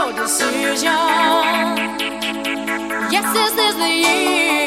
your decision. Yes, this is the year.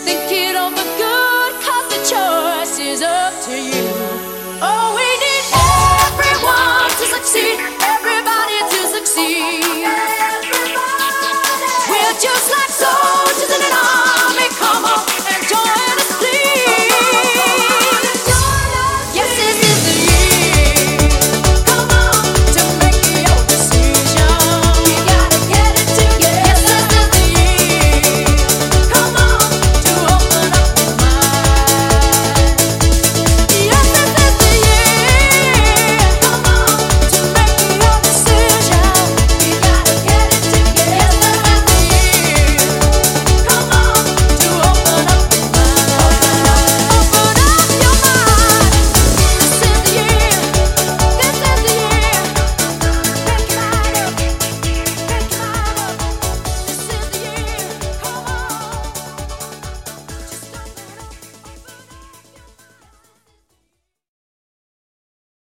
You wanna do, think it over good,